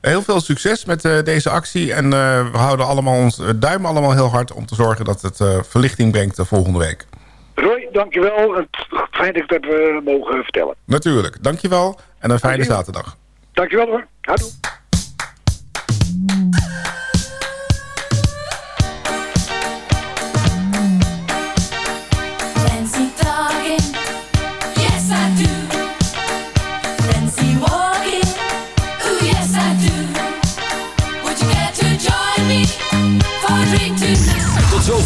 [SPEAKER 4] Heel veel succes met eh, deze actie. En we houden allemaal ons duim allemaal heel hard om te zorgen dat het verlichting brengt de volgende week.
[SPEAKER 12] Roy, dankjewel. Het, fijn dat ik dat we mogen vertellen.
[SPEAKER 4] Natuurlijk, dankjewel en een fijne zaterdag.
[SPEAKER 12] Dankjewel hoor. Houdoe.